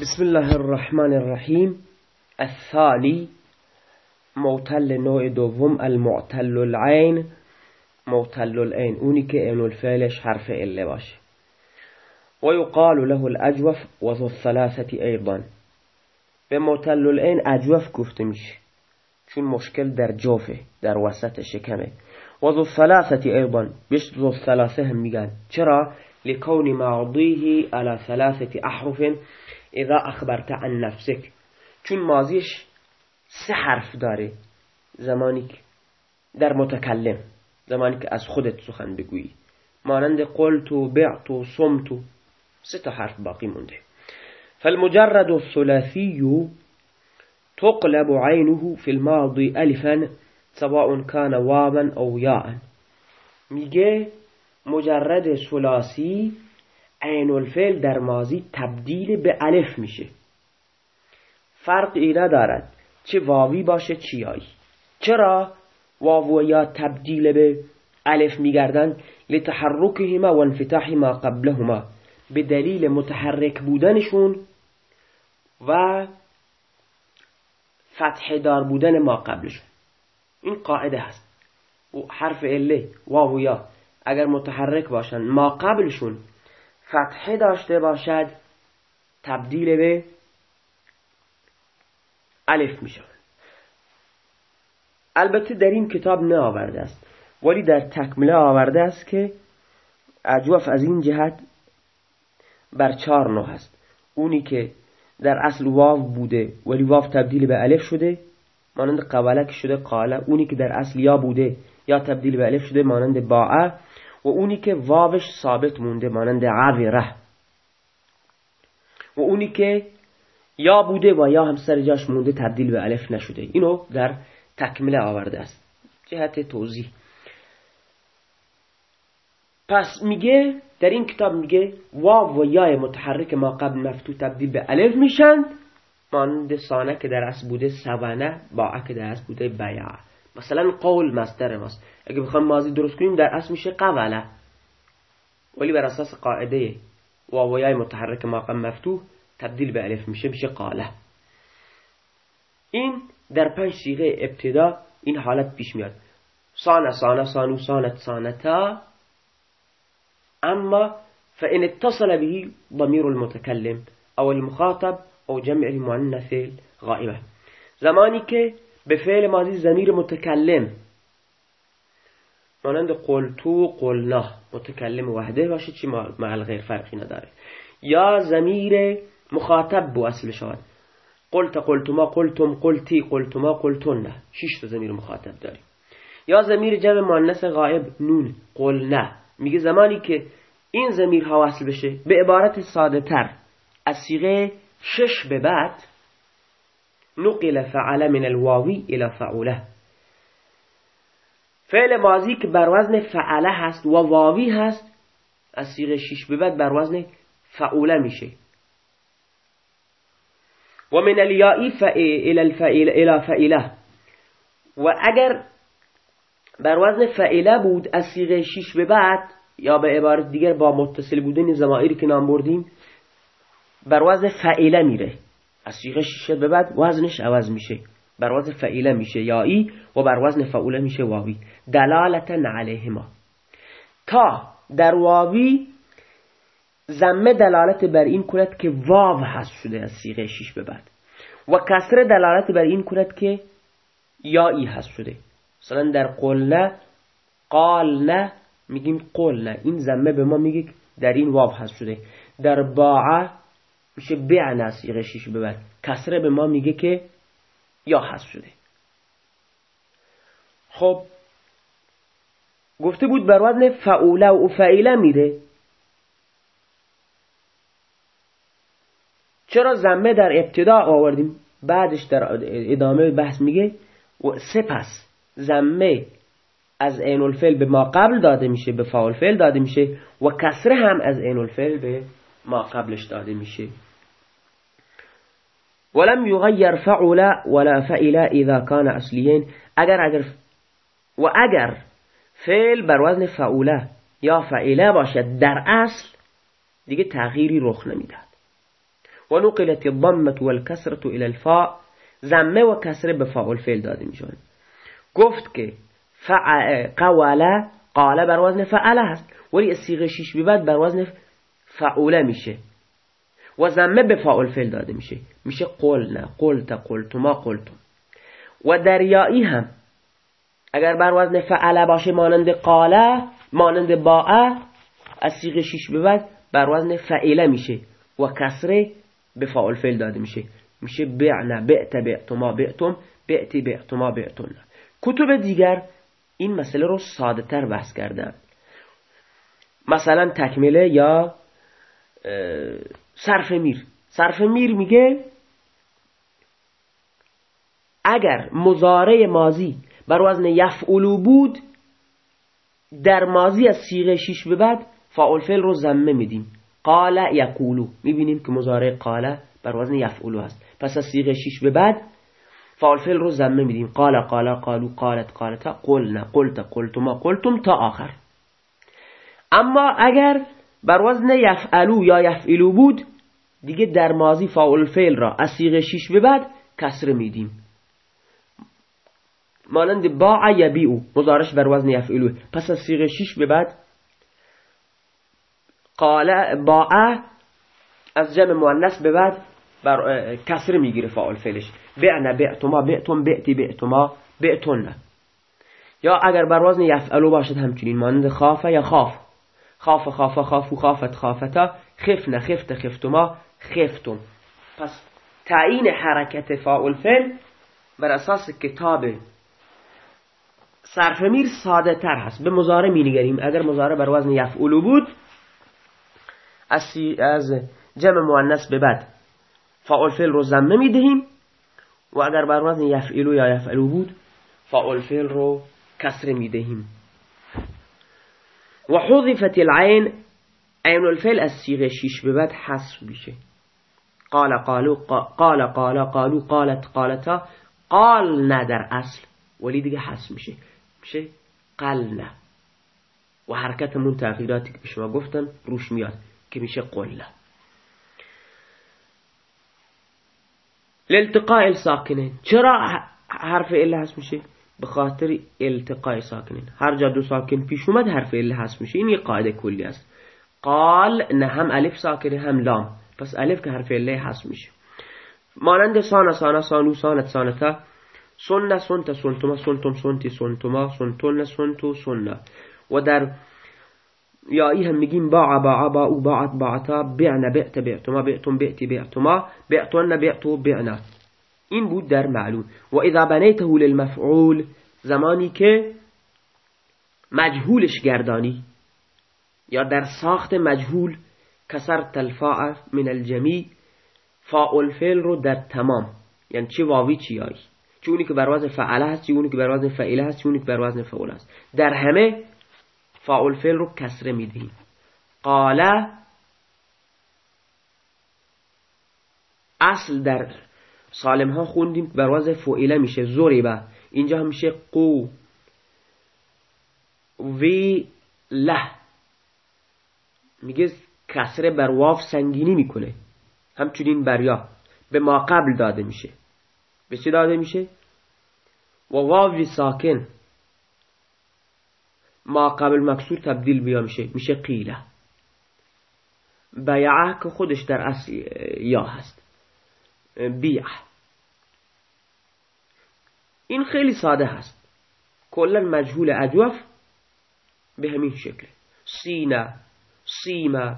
بسم الله الرحمن الرحیم. الثانی معتل نوع دوم المعتل العین. معتل العین اونی که عین الفعلش حرف اله باشه. و یقال له الاجوف و ذو الثلاثة ایضا. به معتل العین اجوف گفته میشه. چون مشکل در جوفه در وسط شکمه. و ذو الثلاثة ایضا. بهش ذو الثلاثة هم میگن. چرا؟ لکون ماضیه على ثلاثة احرف. اذا اخبرت عن نفسك. چون ماضیش سه حرف داره. زمانی که در متکلم زمانی که از خودت سخن بگویی. مانند قلت و بعت و صمت سه تا حرف باقی مونده. فالمجرد الثلاثي تقلب عينه في الماضي الفا سواء كان واوا او یاء. میگه مجرد ثلاثی عین الفعل در ماضی تبدیل به الف میشه. فرقی ندارد چه واوی باشه یایی چرا واو و یا تبدیل به الف میگردن لتحرکهما و انفتاح ما قبلهما. به دلیل متحرک بودنشون و فتح دار بودن ما قبلشون. این قاعده هست. حرف اله واو یا اگر متحرک باشن ما قبلشون فتحه داشته باشد تبدیل به الف می شود البته در این کتاب نه آورده است ولی در تکمله آورده است که اجوف از این جهت بر چار نوع هست. اونی که در اصل واو بوده ولی واو تبدیل به الف شده مانند قبلک شده قاله. اونی که در اصل یا بوده یا تبدیل به الف شده مانند باعه و اونی که واوش ثابت مونده مانند عوره و اونی که یا بوده و یا هم سر جاش مونده تبدیل به الف نشده. اینو در تکمله آورده است. جهت توضیح. پس میگه در این کتاب میگه واو و یای متحرک ما قبل مفتو تبدیل به الف میشن. مانند سانه که در اصل بوده سوانه با که در بوده بیعه مثلا قول مصدر ماست. اگه بخوام ماضی درست کنیم در اصل میشه قوله ولی بر اساس قاعده واویای متحرک ماقم مفتوح تبدیل به الف میشه میشه قاله این در پنج سیغه ابتدا این حالت پیش میاد. سانه سانه سانو سانت سانتا اما فإن اتصل به ضمير المتكلم او المخاطب او جمع المؤنث غائبه زمانی که به فعل ماضی زمیر متکلم. مانند قلتو قلنا متکلم وحده باشه چی مع غیر فرقی نداره. یا زمیر مخاطب بو اصل شود. قلت قلتما قلتم قلتی قلتما قلتن شش تا زمیر مخاطب داریم. یا زمیر جمع مؤنث غائب نون قلنا میگه زمانی که این زمیرها وصل بشه به عبارت ساده تر. از سیغه شش به بعد نقل فعل من الواوی الى فعوله. فعل ماضی که بر وزن فعله هست و واوی هست از سیغه شیش به بعد بر وزن فعوله میشه. و من الیائی الى فعله. و اگر بر وزن فعله بود از سیغه شیش به بعد یا به عبارت دیگر با متصل بودن زمائری که نام بردیم بر وزن فعله میره. از سیغه شیشه به بعد وزنش عوض میشه. بر وزن فعیله میشه یایی و بر وزن فعوله میشه واوی. دلالتا علیهما. تا در واوی زمه دلالت بر این کند که واو هست شده از سیغه شیش به بعد. و کسره دلالت بر این کند که یایی هست شده. مثلا در قلنه قالنه میگیم قلنه این زمه به ما میگه در این واو هست شده. در باعه میشه بعن از شیش ببر. کسره به ما میگه که یا هست شده. خب گفته بود بر وزن فعوله و فعیله میره. چرا زمه در ابتدا آوردیم؟ بعدش در ادامه بحث میگه و سپس زمه از عین الفعل به ما قبل داده میشه به فاول فعل داده میشه و کسره هم از عین الفعل به ما قبلش داده میشه. ولم يغير فعل ولا فعل إذا كان أصليين. اگر اگر و اگر فعل بر وزن فعوله یا فعله باشد. در أصل. دیگه تغییری رخ نمیداد. و نقلت الضمة والكسرة إلى الفاء. زمه و کسره به فاعل فعل داده میشن گفت که قوله قاله بر وزن فعله هست. ولی سیغه شیش بعد بر وزن فعوله میشه. و زمه به فاعل فعل داده میشه. میشه قلنا قلت قلتما قلتم. و دریایی هم. اگر بر وزن فعله باشه مانند قاله مانند باعه از سیغه شیش به بعد بر وزن فعله میشه. و کسره به فاعل فعل داده میشه. میشه بعنا بعت بعتما بعتم بعتی بعتما بعتن کتب دیگر این مسئله رو ساده تر بحث کردن مثلا تکمیله یا صرف میر. صرف میر میگه اگر مزاره مازی بر وزن یفعلو بود در مازی از سیغه شیش به بعد فاعل فعل رو زمه میدیم. قال یقولو. می‌بینیم که مزاره قال بر وزن یفعلو هست. پس از سیغه شیش به بعد فاعل فعل رو زمه میدیم. قال قال قالو قالت قالتا قلنا قلت قلتما قلتم تا آخر. اما اگر بر وزن یفعلو یا یفعلو بود دیگه در ماضی فاعل فعل را از سیغه شیش به بعد کسر میدیم. مانند باع یبیعو مزارش بر وزن یفعلو پس از سیغه شیش به بعد قال باع از جمع مؤنث به بعد بر کسر می‌گیره فاعل فعلش. بعنا بعتما بعتم بعتی بعتما بعتن یا اگر بر وزن یفعلو باشد همچنین مانند خافه یا خاف. خاف خاف خافو خافت خافتا خفن خفت خفتما خفتم. پس تعیین حرکت فاعل فعل بر اساس کتاب صرف میر ساده تر هست. به مزاره می نگریم. اگر مزاره بر وزن یفعلو بود از, جمع مؤنث به بعد فاعل فعل رو زمه می دهیم. و اگر بر وزن یفعلو یا یفعلو بود فاعل فعل رو کسر می دهیم. و حذفت العین عین الفعل از سیغه شیش به بعد حذف میشه قال قالو قال قال قالو قالت قالتا قال نه در أصل. ولی دیگه حذف میشه میشه قلنه و حرکتمون تغییراتی که به شما گفتم روش میاد که میشه قله لالتقاء الساکنین چرا حرف إله هست میشه به خاطر التقاء ساکنین. هر جا دو ساکن پیش اومد حرف اله هست میشه. این یه قاعده کلی است. قال نه هم الف ساکنه هم لام. پس الف که حرف اله هست میشه. مانند سانا سانا سانو سانت سانتا. سنه سنت سنتما سنتم سنتی سنتما سنتون سنتو سنه و در یایی هم میگیم باع باع باع باعت باعتا. بعنا بعت بعتما. بعتم بعتی بعتما. بعتون بعتو بعنا. این بود در معلوم و اذا بنیته للمفعول زمانی که مجهولش گردانی. یا در ساخت مجهول کسر تلفاع من الجمی فاعل فعل رو در تمام. یعنی چه واوی چی آی؟ چه اونی که بر وزن فعله هست چه اونی که بر وزن فعله هست چه اونی که بر وزن فعول هست. در همه فاعل فعل رو کسره می‌دهیم. قال اصل در سالم ها خوندیم بر وزن فعله میشه. زوریبه. اینجا هم میشه قو. وی له. میگه کسره بر واف سنگینی می‌کنه. همچنین بر یا. به ما قبل داده میشه. به چی داده میشه؟ و واوی ساکن. ما قبل مکسور تبدیل بیا میشه. میشه قیله. بیعه که خودش در اصل یا هست. بیعه. این خیلی ساده هست. کلا مجهول اجوف به همین شکل. سینه سیمه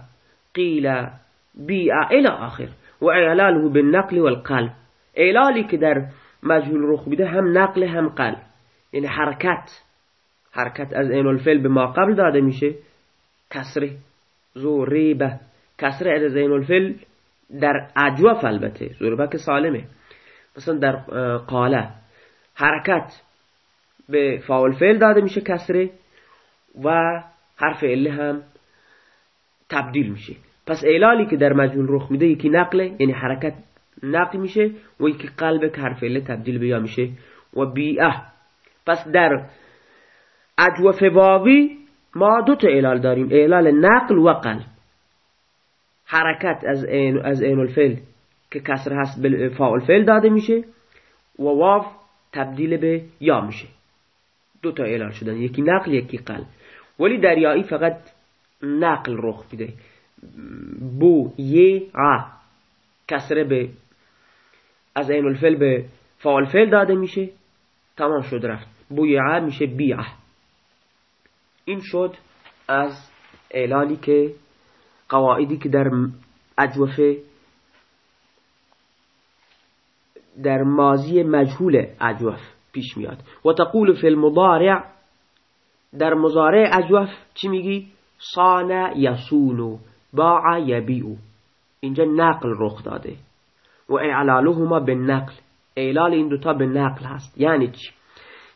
قیله بیعه الى آخر. و اعلاله بالنقل والقلب. اعلالی که در مجهول رخ بیده هم نقل هم قلب. یعنی حرکت. حرکت از این الفعل به ما قبل داده میشه. کسره. زوریبه کسره از این الفعل در اجوف البته. زوریبه که سالمه. مثلا در قاله. حرکت به فاول فعل داده میشه کسره و حرف اله هم تبدیل میشه. پس اعلالی که در مجهول رخ میده یکی نقله یعنی حرکت نقل میشه و یکی قلب که حرف اله تبدیل بیا میشه و بیعه پس در اجوف واوی ما دو تا اعلال داریم اعلال نقل و قلب. حرکت از این از این الفعل که کسر هست به فاعل فعل داده میشه و واو تبدیل به یا میشه. دو تا اعلان شدن یکی نقل یکی قل. ولی در یایی فقط نقل رخ میده. بو یه ع. کسره به از عین الفعل به فاعل فعل داده میشه. تمام شد رفت. بویعه میشه بیعه این شد از اعلالی که قواعدی که در اجوفه در ماضی مجهول اجوف پیش میاد. و تقول فی المضارع در مضارع اجوف چی میگی؟ صان یسونو باع یبیعو اینجا نقل رخ داده. و اعلالهما به نقل. اعلال این دوتا به نقل هست. یعنی چی؟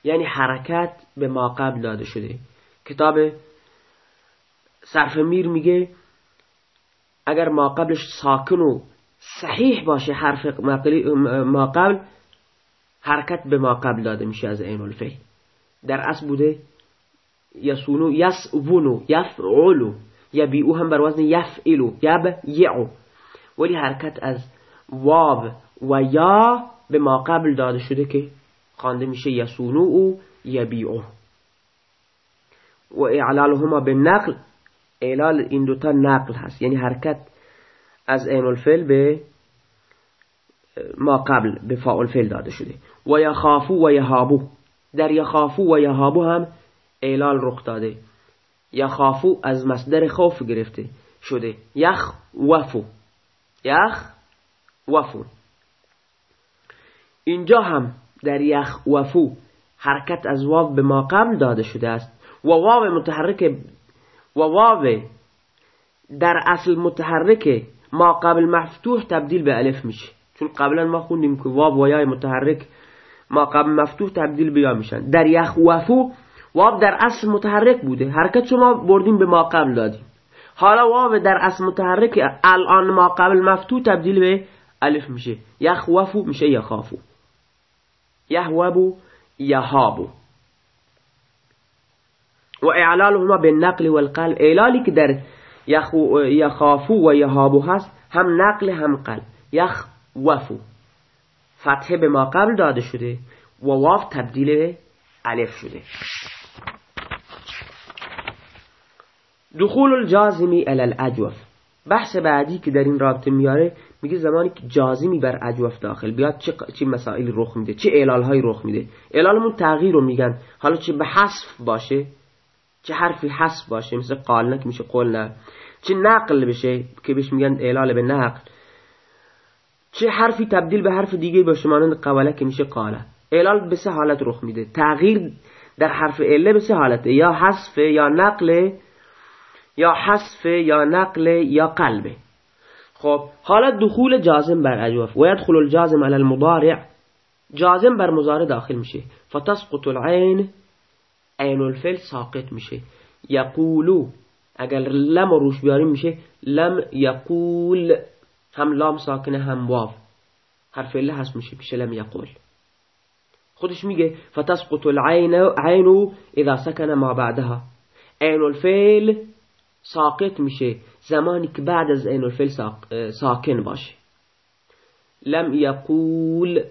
یعنی حرکت به ما قبل داده شده. کتاب صرف میر میگه اگر ما قبلش ساکن و صحیح باشه حرف ما قبل حرکت به ما قبل داده میشه از عین الفعل. در اصل بوده یسونو یسونو یفعلو یبیعو هم بر وزن یفعلو یعو ولی حرکت از واو و یا به ما قبل داده شده که خوانده میشه یسونو و یبیعو. و اعلالهما به نقل اعلال این دوتا نقل هست. یعنی حرکت از عین الفعل به ما قبل به فاعل فعل داده شده. و یخافو و یهابو در یخافو و یهابو هم اعلال رخ داده. یخافو از مصدر خوف گرفته شده. یخ وفو. یخ وفو. اینجا هم در یخ وفو حرکت از واو به ما داده شده است. و واو متحرک و واو در اصل متحرک ما قبل مفتوح تبدیل به الف میشه. چون قبلا ما خوندیم که واو و یای متحرک ما قبل مفتوح تبدیل به یا میشن. در یخوفو واو در اصل متحرک بوده. حرکت شما بردیم به ما قبل دادیم. حالا واو در اصل متحرک الان ما قبل مفتوح تبدیل به الف میشه. یخوفو میشه یخافو یهوبو یهابو و اعلالهما به نقل و القلب اعلالی که در یخافو و یهابو هست هم نقل هم قلب. یخ وفو. فتحه به ما قبل داده شده و واف تبدیل به الف شده. دخول الجازمی الى الاجوف. بحث بعدی که در این رابطه میاره میگه زمانی که جازمی بر اجوف داخل بیاد چه, چه مسائلی رخ میده چه اعلال های رخ میده. اعلالمون تغییر رو میگن. حالا چه به حذف باشه چه حرفی حذف باشه مثل قال که میشه قول نه. چه نقل بشه که بهش میگن اعلال به نقل. چه حرفی تبدیل به حرف دیگه باشه مانند قوله که میشه قاله. اعلال به سه حالت رخ میده. تغییر در حرف اله به سه حالته. یا حذف یا نقل یا حذف یا نقل یا قلبه خب حالا دخول جازم بر اجوف و يدخل الجازم على المضارع. جازم بر مضارع داخل میشه. فتسقط العين عین الفعل ساقط میشه. یقولو اگر لم روش بیاریم میشه لم یقول هم لام ساکنه هم واو. حرف اله هست میشه پیش لم یقول. خودش میگه فتسقط العین عین اذا سکن ما بعدها. عین الفعل ساقط میشه زمانی که بعد از عین الفعل ساکن باشه. لم یقول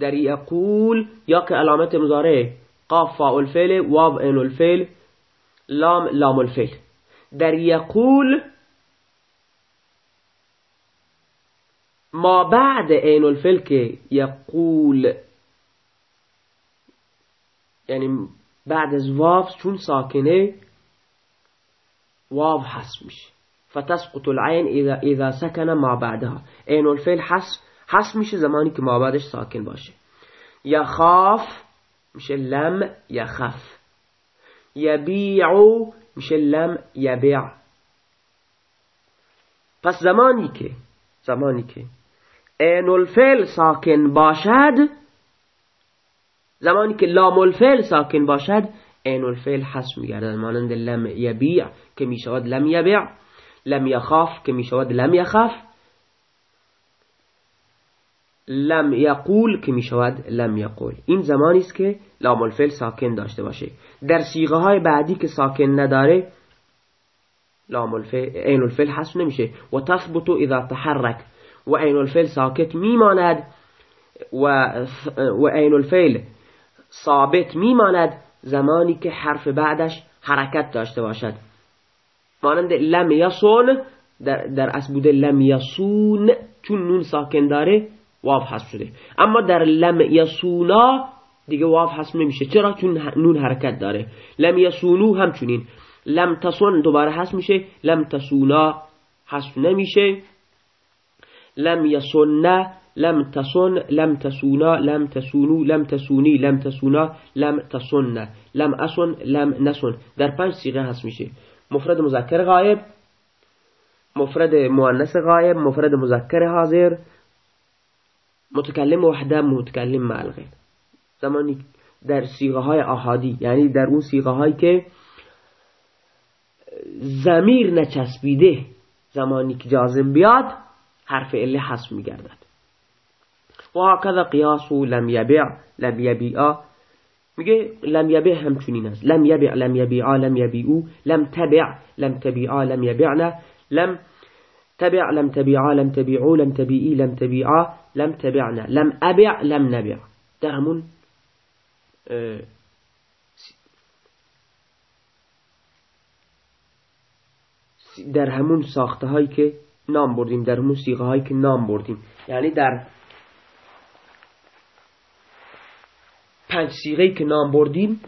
در یقول یا که علامت مضارع قاف فاء الفعل واو عین الفعل لام لام الفعل. در یقول ما بعد عین الفعل که یقول یعنی بعد از واو چون ساکنه واو حذف میشه. فتسقط العين اذا اذا سكن ما بعدها. عین الفعل حذف حذف میشه زمانی که ما بعدش ساکن باشه. یخاف میشه لم یخف یبیعو میشه لم یبیع پس زمانی که زمانی که عین الفعل ساکن باشد زمانی که لام الفعل ساکن باشد عین الفعل حذف میگردد. مانند لم یبیع که میشود لم یبیع لم یخاف که میشود لم یخاف. لم یقول که می‌شود لم یقول. این زمانی است که لام الفعل ساکن داشته باشه. در سیغه های بعدی که ساکن نداره لام الفعل عین الفعل حذف نمیشه. و تثبت اذا تحرک. و عین الفعل ساکت میماند. و و عین الفعل ثابت میماند. زمانی که حرف بعدش حرکت داشته باشد. مانند لم یسون در, در اصل بوده لم یسون چون نون ساکن داره واف حذف شده. اما در لم یسونا دیگه واف حذف نمیشه. چرا؟ چون نون حرکت داره. لم یسونو همچنین. لم تسون دوباره حذف میشه. لم تسونا حذف نمیشه. لم یسون لم تسون لم تسونا لم تسونو لم تسونی لم تسونا لم تسن لم اسون لم نسون. در پنج سیغه هست میشه. مفرد مذکر غایب مفرد مؤنث غایب مفرد مذکر حاضر. متکلم وحده متکلم مع زمانی در سیغه های آهادی یعنی در اون سیغه هایی که زمیر نچسبیده زمانی که جازم بیاد حرف اله حسب میگردد. و هکذا قیاس و لم یبع لم یبیع. میگه لم یبع همچنین است. لم یبع لم یبیع لم یبیعو لم تبع لم تبیع لم یبعنا لم تبع لم تبیع لم تبیعو لم تبیعی لم تبیعا لم تبعنا. لم ابع لم نبع. در همون در همون ساخته هایی که نام بردیم در همون سیغه هایی که نام بردیم. یعنی در پنج سیغه که نام بردیم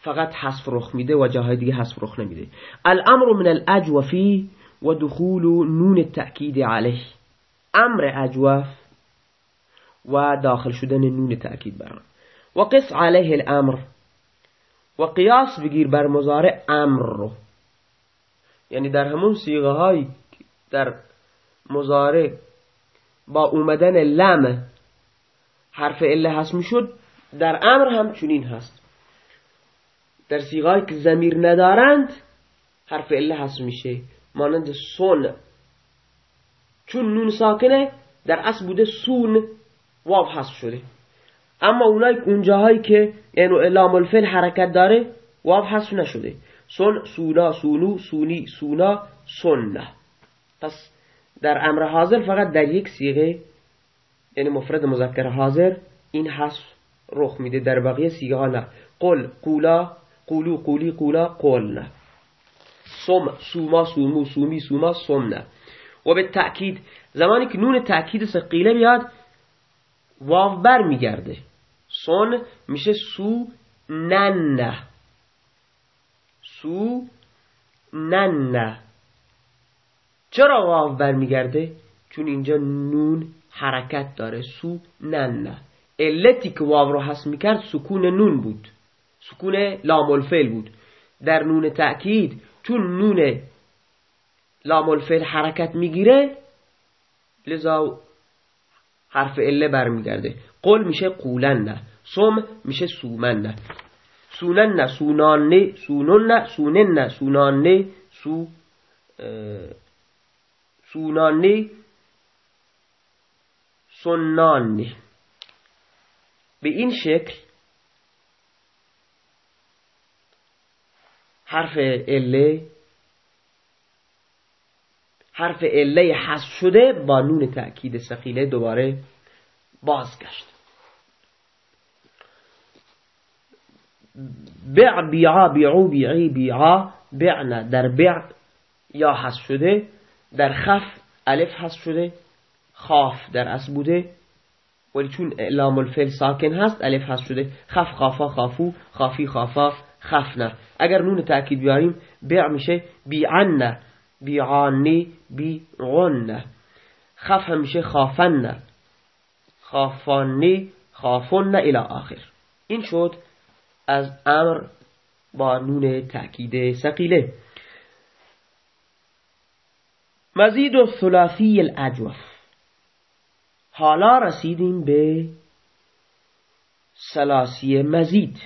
فقط حذف رخ میده و جاهای دیگه حذف رخ نمیده. الامر من الاجوفی و دخول نون التأکید علیه. امر اجوف و داخل شدن نون تأکید بر و قص علیه الامر. و قیاس بگیر بر مزارع امر رو. یعنی در همون سیغه های در مزارع با اومدن لم حرف اله هست می‌شد در امر هم چنین هست. در سیغایی که زمیر ندارند حرف اله هست میشه. مانند سون. چون نون ساکنه در اصل بوده سون واو هست شده. اما اونای اونجاهایی که یعنی لام الفعل حرکت داره واو حذف نشده. سون سونا سونو سونی سونا سنه. پس در امر حاضر فقط در یک سیغه یعنی مفرد مذکر حاضر این حذف رخ میده. در بقیه سیغه ها نه. قل قولا قولو قولی قولا قول سم سوما سومو سومی سوما سمنه و به تأکید زمانی که نون تأکید سقیله بیاد واو بر میگرده سون میشه سو ننه. سو ننه. چرا واو برمیگرده؟ چون اینجا نون حرکت داره. سو ننه. علتی که واو رو حس می‌کرد سکون نون بود. سکون لام الفعل بود. در نون تأکید چون نون لام الفعل حرکت می‌گیره لذا حرف اله برمیگرده. قل میشه قولن سم میشه سومن. سونن سونانه سونن سونن سونانه سو سونانه سنانه به این شکل حرف اله حرف اله حذف شده با نون تأکید سقیله دوباره بازگشت. بع بیعا بیعو بیعی بیعا بعنا در بع یا حذف شده در خف الف حذف شده خاف در اصل بوده. ولی چون لام الفعل ساکن هست الف حذف شده. خف خافا خافو خافی خافا خفنا. اگر نون تاکید بیاریم بیع میشه بیعن بیعانی بیعن خف هم میشه خافن خافانی خافن الى آخر. این شد از امر با نون تأکید سقیله مزید و ثلاثی الاجوف. حالا رسیدیم به سلاسی مزید.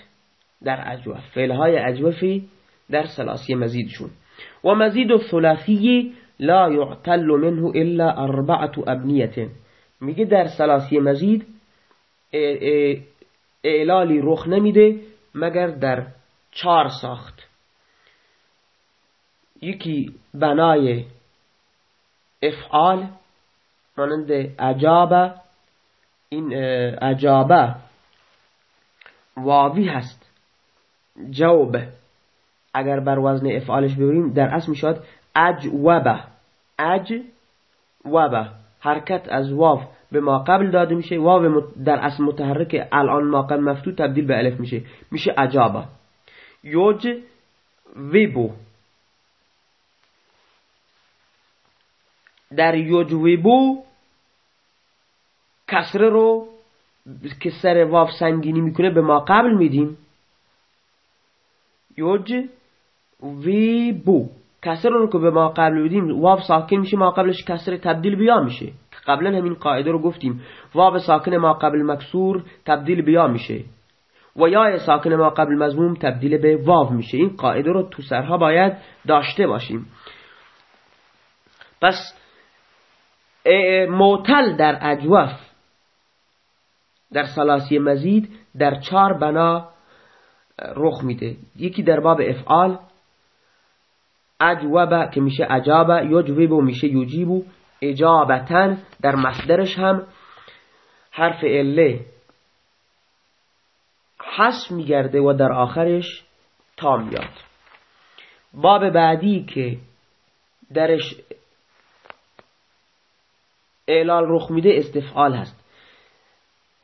در اجوف فعلهای اجوفی در سلاسی مزیدشون. و مزید الثلاثی لا يعتل منه الا اربعة ابنیت میگه در سلاسی مزید اعلالی رخ نمیده مگر در چهار ساخت. یکی بنای افعال مانند عجابه این عجابه واوی هست. جوب اگر بر وزن افعالش ببینیم در اصل می‌شد اجوبه. اجوبه. حرکت از واو به ما قبل داده میشه. واو در اصل متحرک الان ما قبل مفتوح تبدیل به الف میشه. میشه عجابه یوج ویبو در یوج ویبو کسره رو که سر واف سنگینی می‌کنه به ما قبل میدیم. یوج وی بو. کسر رو که به ما قبل میدیم واف ساکن میشه ما قبلش کسر تبدیل بیا میشه. قبلا همین قاعده رو گفتیم. واو ساکن ما قبل مکسور تبدیل بیا میشه. و یا ساکن ما قبل مضموم تبدیل به واو میشه. این قاعده رو تو سرها باید داشته باشیم. پس موتل در اجوف در سلاسی مزید در چهار بنا رخ میده. یکی در باب افعال اجوبه که میشه اجابه یجوبه میشه یجیبو اجابتن در مصدرش هم حرف اله حس میگرده و در آخرش تا میاد. باب بعدی که درش اعلال رخ میده استفعال هست.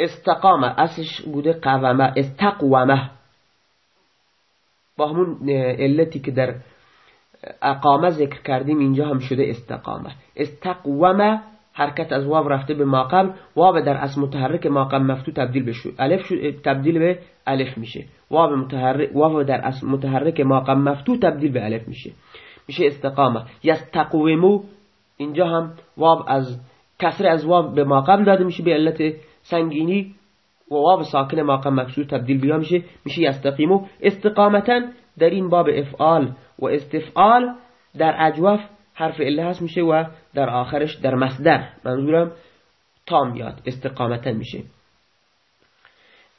استقامه اصلش بوده قوامه استقوامه. با همون علتی که در اقامه ذکر کردیم اینجا هم شده استقامه. استقوامه حرکت از واو رفته به ماقبل واو در اصل متحرک ماقبل مفتو تبدیل بشه الف تبدیل به الف میشه. واو متحرک واو در اصل متحرک ماقبل مفتو تبدیل به الف میشه. میشه استقامه. یستقومو اینجا هم واو از کسر از واو به ماقبل داده میشه به علت سنگینی. و واو ساکن ماقم مکسور تبدیل بیا میشه میشه یستقیمو. استقامتا در این باب افعال و استفعال در اجواف حرف اله هست میشه و در آخرش در مصدر. منظورم تام میاد استقامتا میشه.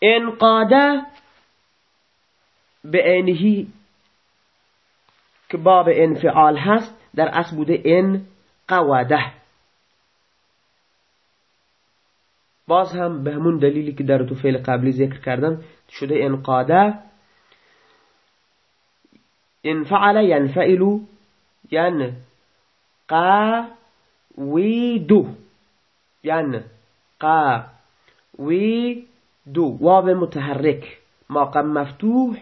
انقاده به عینهی که باب انفعال هست در اصل بوده ان قواده. باز هم به همون دلیلی که در تو فعل قبلی ذکر کردم شده انقاده انفعل ینفعلو ین قا وی دو ین قا وی دو واب متحرک. ماقم مفتوح.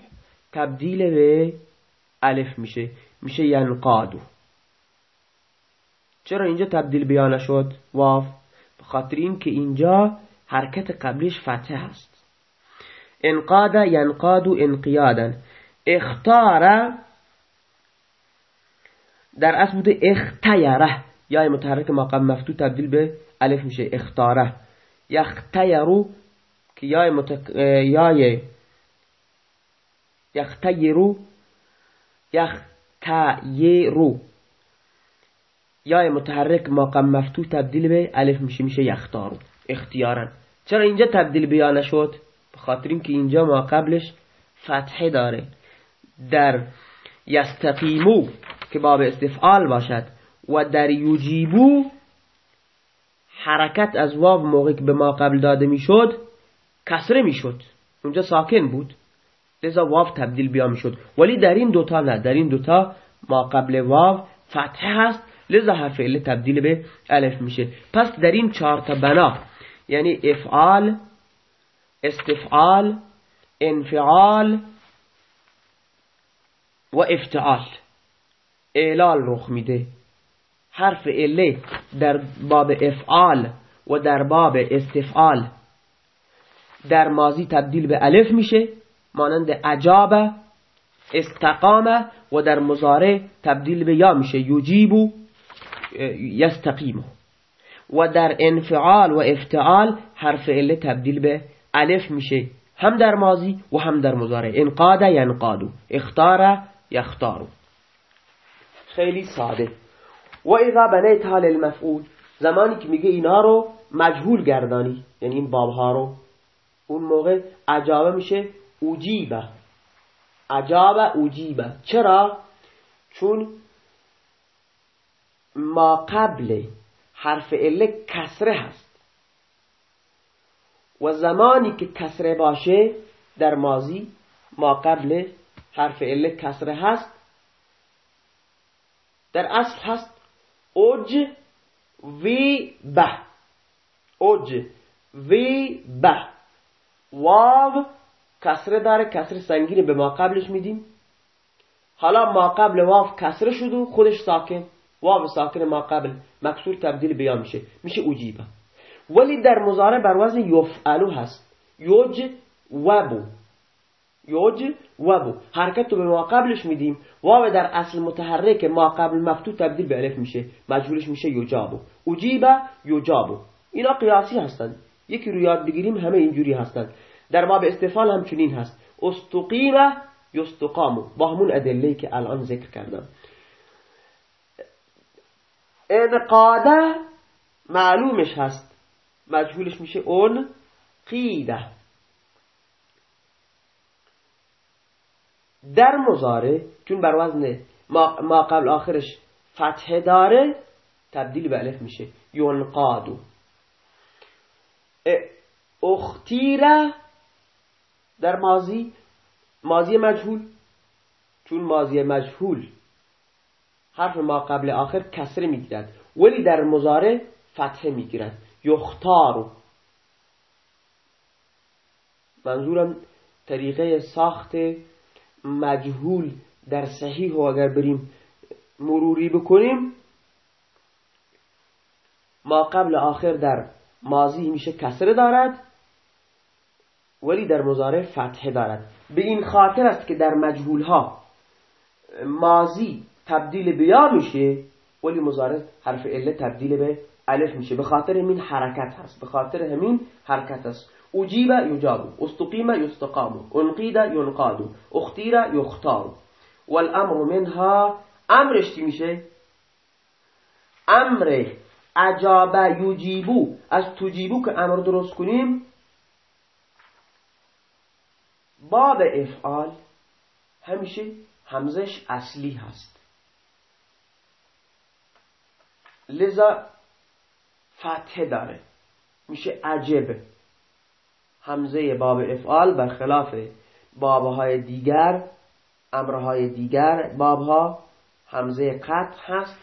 تبدیل به الف میشه. میشه ینقادو. چرا اینجا تبدیل بیانه شد؟ واو. خاطر این که اینجا حرکت قبلیش فتحه هست انقاد ینقاد انقیادا اختار در اصل بوده اختیره یا متحرک مقام مفتو تبدیل به الف میشه. اختاره. یختیرو که یا متک... یای یختیرو یختیرو. یا متحرک مقام مفتوح تبدیل به الف میشه میشه یختارو. اختیارا. چرا اینجا تبدیل بیا نشد؟ به خاطر اینکه اینجا ما قبلش فتحه داره. در یستقیمو که باب استفعال باشد و در یجیبو حرکت از واو موقع که به ما قبل داده می‌شد کسره می‌شد. اونجا ساکن بود. لذا واو تبدیل بیا می‌شد. ولی در این دوتا نه. در این دوتا ما قبل واو فتحه هست. لذا اله تبدیل به الف میشه. پس در این چهار تا بنا یعنی افعال استفعال انفعال و افتعال. اعلال رخ میده. حرف اله در باب افعال و در باب استفعال در ماضی تبدیل به الف میشه مانند عجابه استقامه و در مزاره تبدیل به یا میشه. یجیبو یستقیمه. و در انفعال و افتعال حرف اله تبدیل به الف میشه. هم در ماضی و هم در مضارع. انقاد ینقادو اختار یختارو خیلی ساده. و اذا بنیت حال المفعول زمانی که میگه اینا رو مجهول گردانی. یعنی این بابها رو. اون موقع عجابه میشه اوجیبه. عجابه اوجیبه. چرا؟ چون ما قبل حرف اله کسره هست. و زمانی که کسره باشه در مازی ما قبل حرف اله کسره هست. در اصل هست اوج وی به اوج وی به واو کسره داره کسره سنگین به ما قبلش میدیم. حالا ما قبل واو کسره شد و خودش ساکن. واو ساکن ما قبل مکسور تبدیل بیا میشه. میشه اوجیبه ولی در مزاره بر وزن یفعلو هست. یوج وبو. یوج وبو. حرکت رو به ما قبلش میدیم. واو در اصل متحرک ما قبل مفتوح تبدیل به الف میشه. مجهولش میشه یوجابو اوجیبه یوجابو اینا قیاسی هستند. یکی رو یاد بگیریم همه اینجوری هستند. در باب استفال هم چنین هست. استقیمه یستقامو با همون ادله که الان ذکر کردم. انقاده معلومش هست. مجهولش میشه اون قیده در مزاره چون بر وزن ما, قبل آخرش فتحه داره تبدیل به الف میشه. ینقادو اختیره در ماضی ماضی مجهول. چون ماضی مجهول. حرف ما قبل آخر کسره می‌گیرد. ولی در مزاره فتحه می‌گیرد. یختارو منظورم طریقه ساخت مجهول در صحیح و اگر بریم مروری بکنیم ما قبل آخر در ماضی میشه کسره دارد ولی در مزاره فتحه دارد. به این خاطر است که در مجهول ها ماضی تبدیل به یا میشه ولی مزاره حرف اله تبدیل به الف میشه. به خاطر همین حرکت هست. به خاطر همین حرکت هست. اجیب یجاب استقیم یستقام انقید ینقاد اختیر یختار. والامر منها امرش چی میشه؟ امر عجاب یجیبو. از تجیبو که امر درست کنیم باب افعال همیشه همزش اصلی هست. لذا فتحه داره. میشه عجب. همزه باب افعال برخلاف بابهای دیگر امرهای دیگر بابها همزه قطع هست.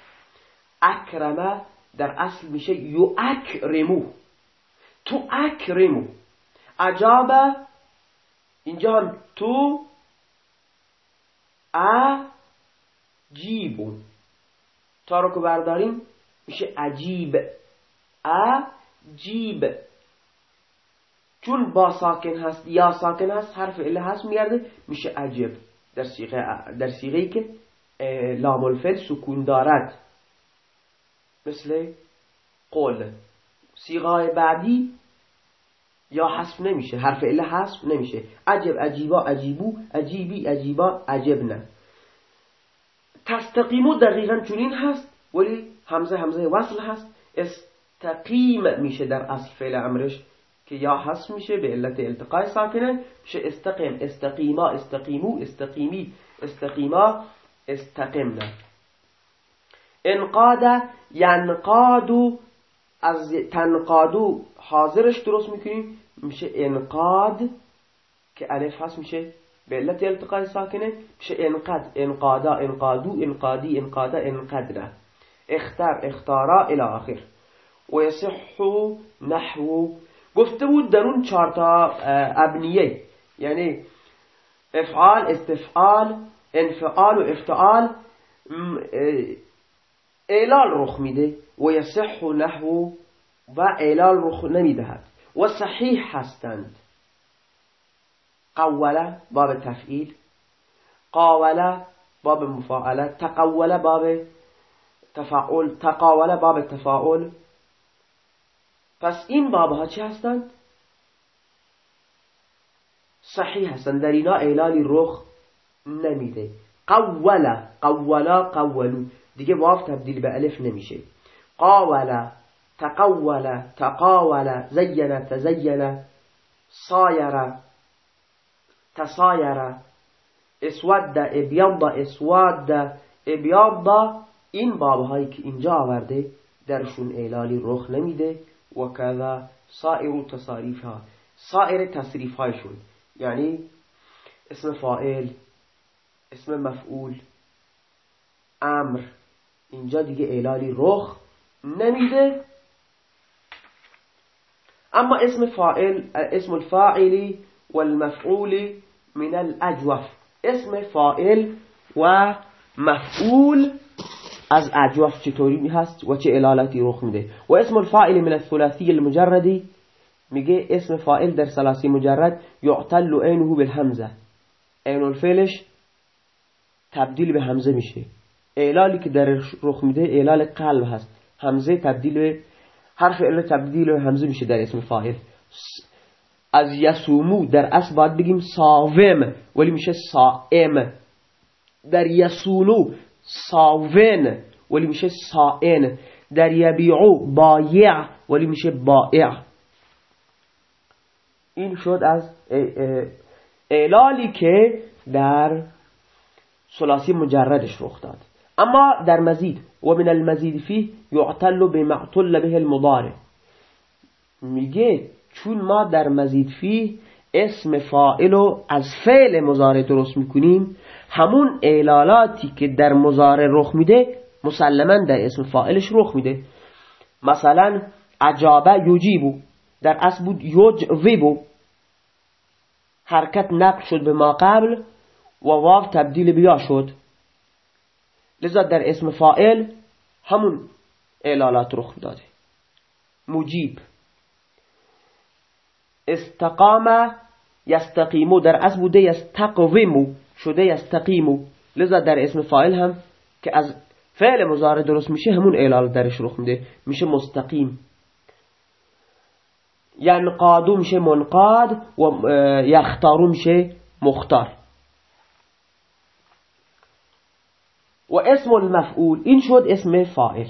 اکرمه در اصل میشه یو اکرمو تو اکرمو. عجابه. اینجا هم تو عجیبون. تا رو که برداریم. میشه عجیب. عجیب. چون با ساکن هست یا ساکن هست حرف اله هست میگرده میشه عجب در سیغه در که لام الفل سکون دارد. مثل قول سیغه بعدی یا حذف نمیشه حرف اله حذف نمیشه. عجب عجیبا عجیبو عجیبی عجیبا عجبنه تستقیمو دقیقا چنین هست ولی همزه همزه وصل هست. استقیم میشه در اصل فعل امرش که یا حذف میشه به علت التقای ساکنه میشه استقیم استقیما استقیمو استقیمی استقیما استقمنا. انقاد ینقادو از تنقادو حاضرش درست می‌کنیم. میشه انقاد که الف هست میشه به علت التقای ساکنه میشه انقد انقادا انقادو انقادی انقادا انقدره اختر اختارا الى آخر. و یصحو نحو گفته بود در اون چارتا ابنیه. یعنی افعال استفعال انفعال و افتعال اعلال رخ میده. و یصح نحو و اعلال رخ نمی‌دهد. و صحیح هستند. قوله باب تفعیل قاوله باب مفاعله تقوله باب تفاعل تقاوله باب تفاعل پس این باب ها چه هستند؟ صحیح هستند. در اینا اعلالی رخ نمیده. قوله قولا قولو. دیگه واف تبدیل به الف نمیشه. قاوله تقول تقاول زين تزين صاير تصایر اسود ابیض اسود ابیض این بابهایی که اینجا آورده درشون اعلالی رخ نمیده و کذا سائر تصاریف ها سائر تصریف هایشون یعنی اسم فائل اسم مفعول امر اینجا دیگه اعلالی رخ نمیده. اما اسم فاعل اسم الفاعل والمفعول من الاجوف اسم فاعل و مفعول از اجوف چطوری هست و چه الالاتی رخ میده. و اسم الفاعل من الثلاثی المجردی میگه اسم فاعل در ثلاثی مجرد یعتل عینه بالهمزه عین الفعلش تبدیل به همزه میشه. اعلالی که در رخ میده اعلال قلب هست. همزه تبدیل به حرف اعلال تبدیل به همزه میشه در اسم فاعل. از یسومو در اصل باید بگیم ساوم ولی میشه سائم. در یسونو ساون ولی میشه سائن در یبیعو بایع ولی میشه بائع این شد از اعلالی که در سلاسی مجردش رخ داد. اما در مزید و من المزید فيه یعتل بمعتل به المضارع. میگه چون ما در مزید فيه اسم فائل رو از فعل مضارع درست می‌کنیم همون اعلالاتی که در مضارع رخ میده مسلما در اسم فائلش رخ میده. مثلا عجابه یجیبو در اصل بود یجویبو. حرکت نقل شد به ما قبل و واو تبدیل بیا شد. لذا در اسم فائل همون اعلالات رخ داده. مجیب. استقام یستقیمو در اصل بوده یستقویمو. شده یستقیمو لذا در اسم فائل هم که از فعل مضارع درست میشه همون اعلال درش رخ میده. میشه مستقیم. ینقادو میشه منقاد و یختارو میشه مختار. و اسم المفعول این شد اسم فاعل.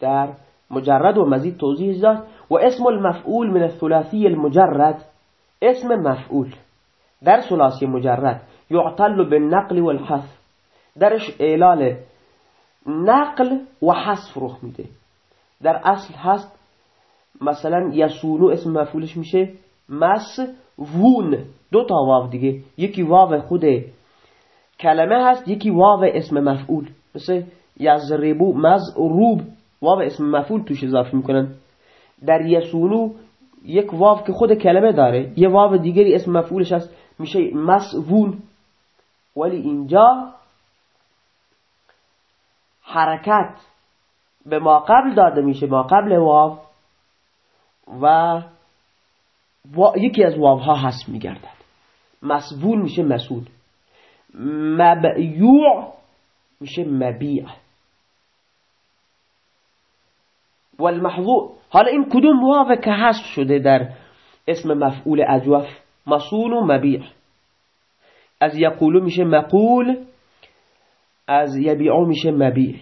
در مجرد و مزید توضیح داد. و اسم المفعول من الثلاثی المجرد اسم مفعول. در ثلاثی مجرد. یعتل بالنقل والحذف درش اعلال نقل و حذف رخ میده. در اصل هست مثلا یسونو اسم مفعولش میشه مس وون. دو تا واو دیگه. یکی واو خود کلمه هست یکی واو اسم مفعول. مثل یزربو مزروب واو اسم مفعول توش اضافه می‌کنن. در یسونو یک واو که خود کلمه داره یه واو دیگری اسم مفعولش هست میشه مسوون ولی اینجا حرکت به ما قبل داده میشه ما قبل واو و یکی از واو ها هست میگردد. مسبون میشه مسود مبیوع میشه مبیع. والمحظوظ. حالا این کدوم واو که هست شده در اسم مفعول اجوف؟ مصون و مبیع. از یقولو میشه مقول از یبیعو میشه مبیع.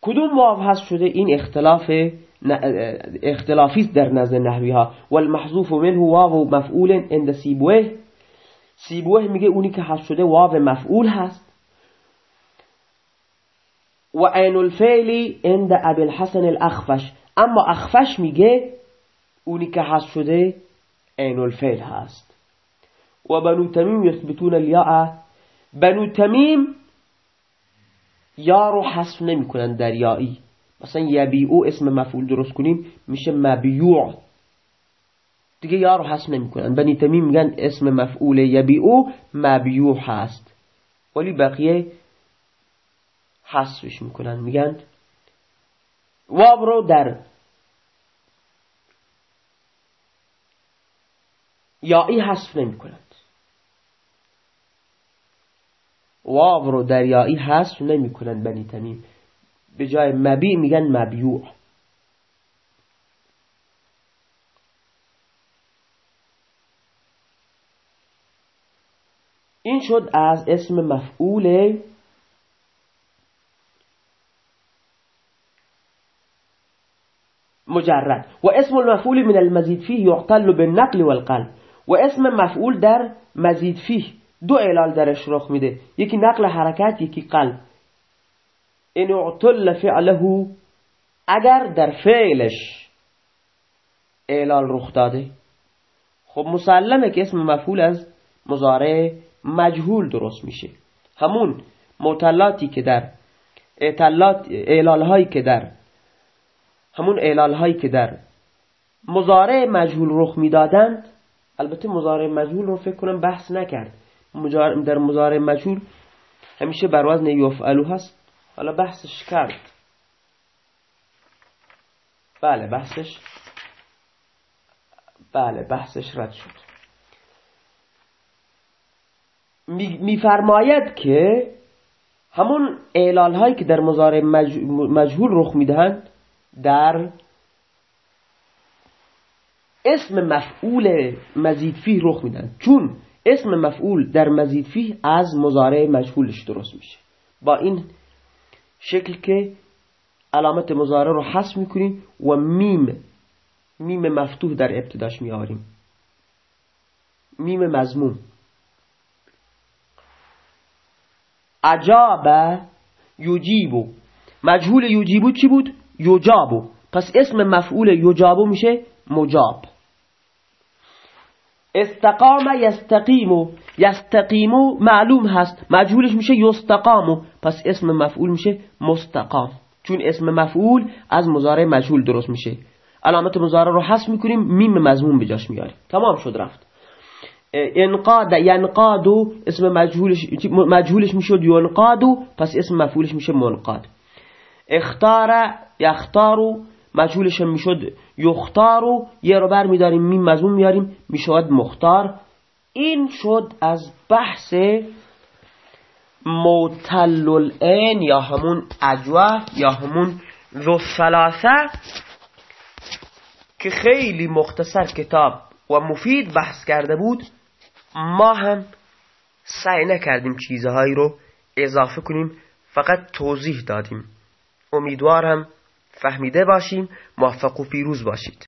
کدوم واو هست شده؟ این اختلاف اختلافی در نزد نحوی ها والمحذوف منه واو مفعول عند سیبوه. سیبوه میگه اونی که حذف شده واو مفعول هست. و عین الفعل عند ابي الحسن الاخفش. اما اخفش میگه اونی که حذف شده عین الفعل هست. و بنو تمیم یثبتون الیاء بنو تمیم یا رو حذف نمی‌کنن در یایی مثلا یبیعو اسم مفعول درست کنیم میشه مبیوع. دیگه یا رو حذف نمی‌کنن. بنی تمیم میگن اسم مفعول یبیعو مبیوع هست. ولی بقیه حذفش می‌کنن. میگن واب رو در یایی حذف نمی‌کنند واو رو در یایی حذف نمی‌کنند بنی تمیم. به جای مبی میگن مبیوع. این شد از اسم مفعول مجرد. و اسم المفعول من المزید فيه يعتل بالنقل والقلب. و اسم مفعول در مزید فيه دو علال درش رخ میده. یکی نقل حرکت یکی قلب. این اعتل فعله اگر در فعلش اعلال رخ داده. خب مسلمه که اسم مفعول از مزارع مجهول درست میشه. همون معتلاتی که در اعلال هایی که در همون اعلال هایی که در مزارع مجهول رخ می‌دادند البته مزارع مجهول رو فکر کنم بحث نکرد. در مزارع مجهول همیشه بر وزن یفعلو هست. حالا بحثش کرد. بله بحثش بله بحثش رد شد. میفرماید که همون اعلال هایی که در مضارع مجهول رخ می‌دهند در اسم مفعول مزید فیه رخ میدن چون اسم مفعول در مزید فیه از مضارع مجهولش درست میشه. با این شکل که علامت مضارع رو حذف می‌کنیم و میم میم مفتوح در ابتداش میاریم میم مزموم عجاب یجیبو مجهول یجیبو چی بود؟ یجابو پس اسم مفعول یجابو میشه مجاب. استقام یستقیمو یستقیمو معلوم هست. مجهولش میشه یستقامو پس اسم مفعول میشه مستقام. چون اسم مفعول از مزارع مجهول درست میشه. علامت مزارع رو حذف می‌کنیم میم مضمون به جاش میاریم تمام شد رفت. انقاد ینقادو اسم مجهولش مجهولش می‌شد ینقادو پس اسم مفعولش میشه منقاد. اختار یختارو مجهولش می‌شد. یختارو یه رو بر میداریم میم مضمون میاریم می‌شود مختار. این شد از بحث موتل الان یا همون اجوه یا همون ذو که خیلی مختصر کتاب و مفید بحث کرده بود. ما هم سعی نکردیم چیزهایی رو اضافه کنیم فقط توضیح دادیم. امیدوارم فهمیده باشیم موفق و پیروز باشید.